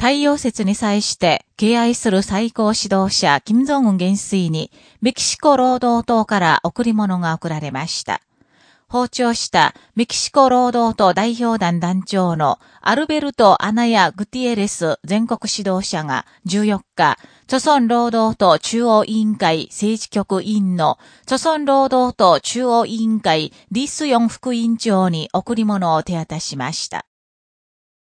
太陽節に際して敬愛する最高指導者、金正恩元帥に、メキシコ労働党から贈り物が贈られました。訪朝したメキシコ労働党代表団団長のアルベルト・アナヤ・グティエレス全国指導者が14日、著村労働党中央委員会政治局委員の著村労働党中央委員会リスヨン副委員長に贈り物を手渡しました。